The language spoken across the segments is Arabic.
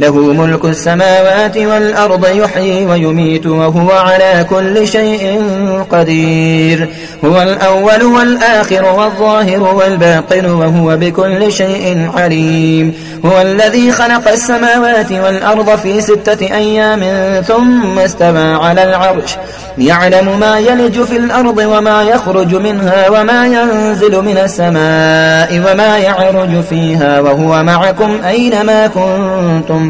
له ملك السماوات والأرض يحيي ويميت وهو على كل شيء قدير. هو الأول والآخر والظاهر والباطن وهو بكل شيء عليم. هو الذي خلق السماوات والأرض في ستة أيام ثم استوى على العرش. يعلم ما يلج في الأرض وما يخرج منها وما ينزل من السماء وما يعرج فيها وهو معكم أينما كنتم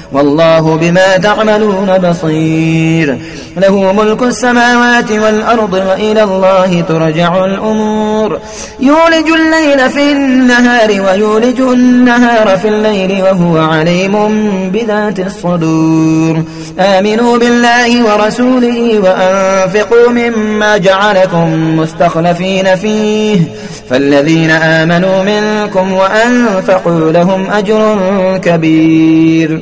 والله بما تعملون بصير. له ملك السماوات والأرض وإلى الله ترجع الأمور. يولج الليل في النهار ويولج النهار في الليل وهو عليم بذات الصدور. آمنوا بالله ورسوله وأنفقوا مما جعلكم مستخلفين فيه. فالذين آمنوا منكم وأنفقوا لهم أجر كبير.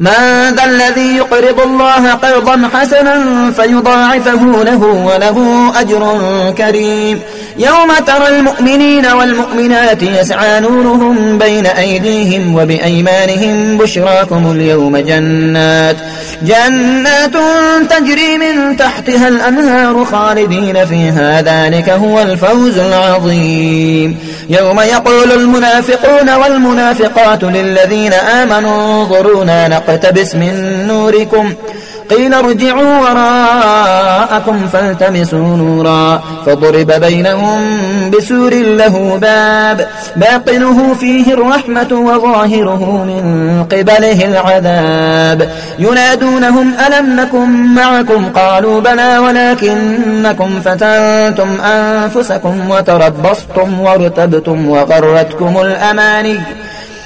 من ذا الذي يقرض الله قرضا حسنا فيضاعفه له وله أجر كريم. يوم ترى المؤمنين والمؤمنات يسعى نورهم بين أيديهم وبأيمانهم بشراكم اليوم جنات. جنات تجري من تحتها الأنهار خالدين فيها. ذلك هو الفوز العظيم. يوم يقول المنافقون والمنافقات للذين آمنوا انظرونا نقتبس من نوركم. قيل ارجعوا وراءكم فالتمسوا نورا. فضرب بينهم بسور له باب. باطنه فيه الرحمة وظاهره من قبله العذاب. ينادونهم ألم نكن معكم؟ قالوا بلى ولكنكم فتنتم أنفسكم وتربصتم وارتبتم وغرتكم الأماني.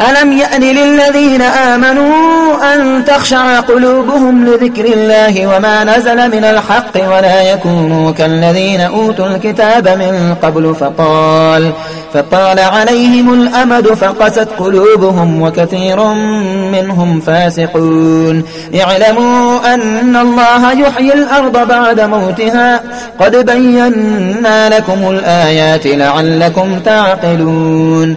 ألم يأن للذين آمنوا أن تخشع قلوبهم لذكر الله وما نزل من الحق ولا يكونوا كالذين أوتوا الكتاب من قبل فطال فطال عليهم الأمد فقست قلوبهم وكثير منهم فاسقون اعلموا أن الله يحيي الأرض بعد موتها قد بينا لكم الآيات لعلكم تعقلون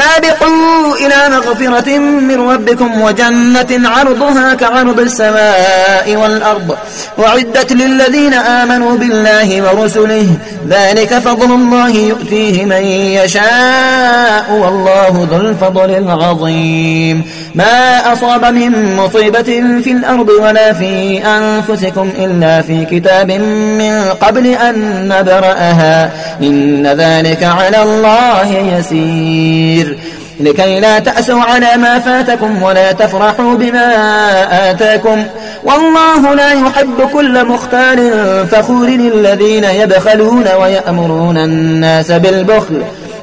سابقوا إلى مغفرة من ربكم وجنة عرضها كعرض السماء والأرض. وعدت للذين آمنوا بالله ورسله. ذلك فضل الله يؤتيه من يشاء والله ذو الفضل العظيم. ما أصاب من مصيبة في الأرض ولا في أنفسكم إلا في كتاب من قبل أن نبرأها. إن ذلك على الله يسير. لكي لا تأسوا على ما فاتكم ولا تفرحوا بما آتاكم. والله لا يحب كل مختال فخور الذين يبخلون ويأمرون الناس بالبخل.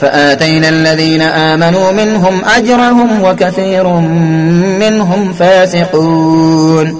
فآتينا الذين آمنوا منهم أجرهم وكثير منهم فاسقون.